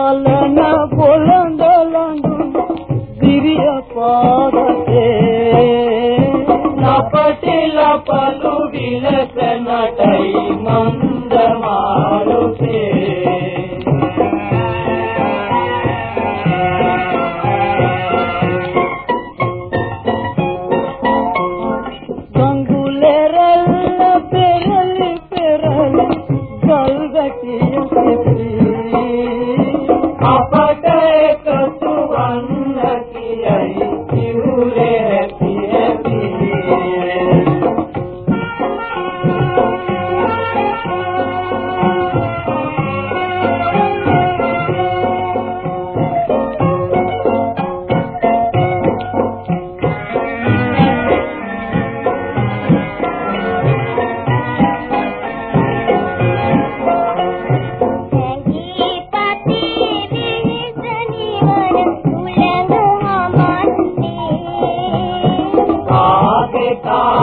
kalana bolandolando biriya para